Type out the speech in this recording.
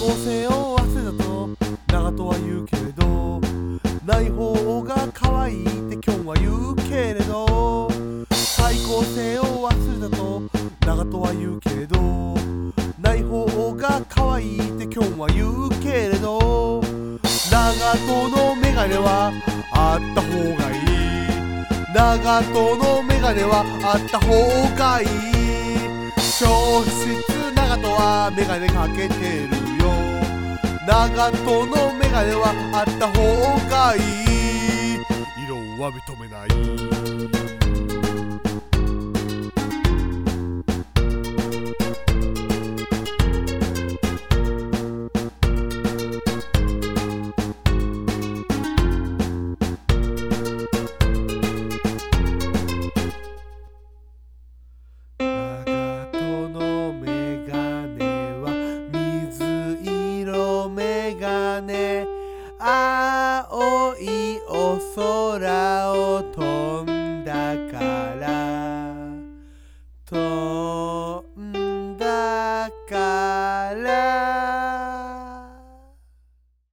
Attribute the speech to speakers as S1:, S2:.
S1: 構成を忘れたと長とは言うけれどない方が可愛いって今日は言うけれど対抗性を忘れたと長とは言うけれどない方が可愛いって今日は言うけれど長門のメガネはあった方がいい。長門のメガネはあった方がいい。消失長門はメガネかけてる。長門のメガネはあった方がいい。色は認めない。ね。青いお空を飛んだから。飛んだから。